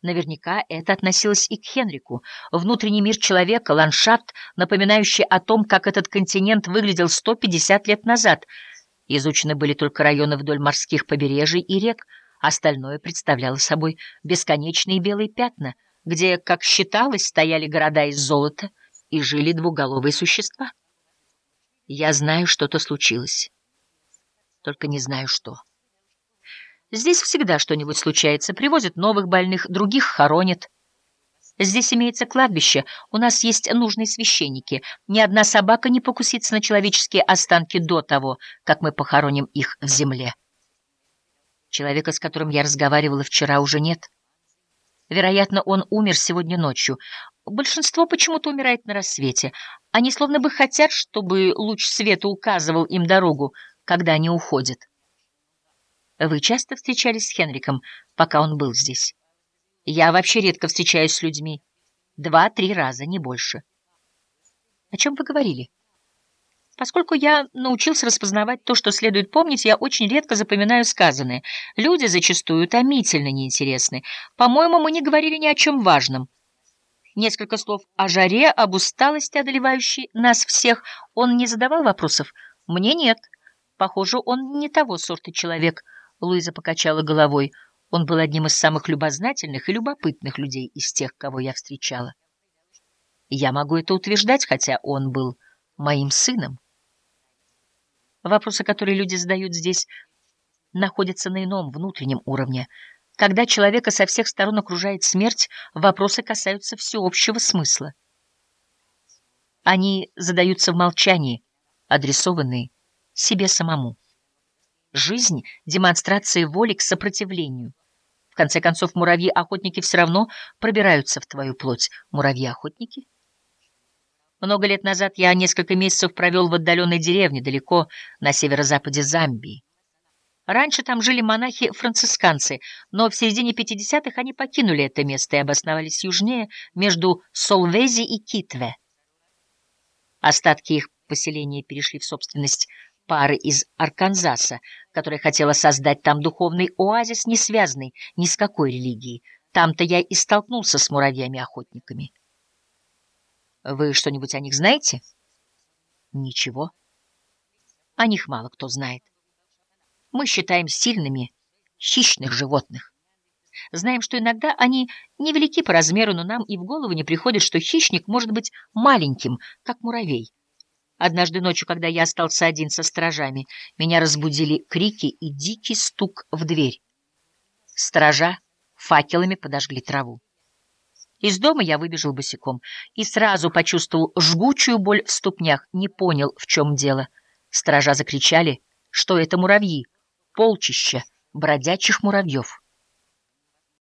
Наверняка это относилось и к Хенрику. Внутренний мир человека, ландшафт, напоминающий о том, как этот континент выглядел 150 лет назад. Изучены были только районы вдоль морских побережий и рек, остальное представляло собой бесконечные белые пятна, где, как считалось, стояли города из золота и жили двуголовые существа. Я знаю, что-то случилось, только не знаю, что. Здесь всегда что-нибудь случается. Привозят новых больных, других хоронят. Здесь имеется кладбище, у нас есть нужные священники. Ни одна собака не покусится на человеческие останки до того, как мы похороним их в земле. Человека, с которым я разговаривала вчера, уже нет. Вероятно, он умер сегодня ночью. Большинство почему-то умирает на рассвете. Они словно бы хотят, чтобы луч света указывал им дорогу, когда они уходят. Вы часто встречались с Хенриком, пока он был здесь? Я вообще редко встречаюсь с людьми. Два-три раза, не больше. О чем вы говорили? Поскольку я научился распознавать то, что следует помнить, я очень редко запоминаю сказанное. Люди зачастую томительно неинтересны. По-моему, мы не говорили ни о чем важном. Несколько слов о жаре, об усталости, одолевающей нас всех. Он не задавал вопросов? Мне нет. Похоже, он не того сорта человек — Луиза покачала головой. Он был одним из самых любознательных и любопытных людей из тех, кого я встречала. Я могу это утверждать, хотя он был моим сыном. Вопросы, которые люди задают здесь, находятся на ином внутреннем уровне. Когда человека со всех сторон окружает смерть, вопросы касаются всеобщего смысла. Они задаются в молчании, адресованные себе самому. Жизнь — демонстрация воли к сопротивлению. В конце концов, муравьи-охотники все равно пробираются в твою плоть. Муравьи-охотники? Много лет назад я несколько месяцев провел в отдаленной деревне, далеко на северо-западе Замбии. Раньше там жили монахи-францисканцы, но в середине 50-х они покинули это место и обосновались южнее, между Солвези и Китве. Остатки их поселения перешли в собственность пары из Арканзаса, которая хотела создать там духовный оазис, не связанный ни с какой религией. Там-то я и столкнулся с муравьями-охотниками. Вы что-нибудь о них знаете? Ничего. О них мало кто знает. Мы считаем сильными хищных животных. Знаем, что иногда они невелики по размеру, но нам и в голову не приходит, что хищник может быть маленьким, как муравей. Однажды ночью, когда я остался один со стражами, меня разбудили крики и дикий стук в дверь. Стража факелами подожгли траву. Из дома я выбежал босиком и сразу почувствовал жгучую боль в ступнях, не понял, в чем дело. Стража закричали, что это муравьи, полчища бродячих муравьев.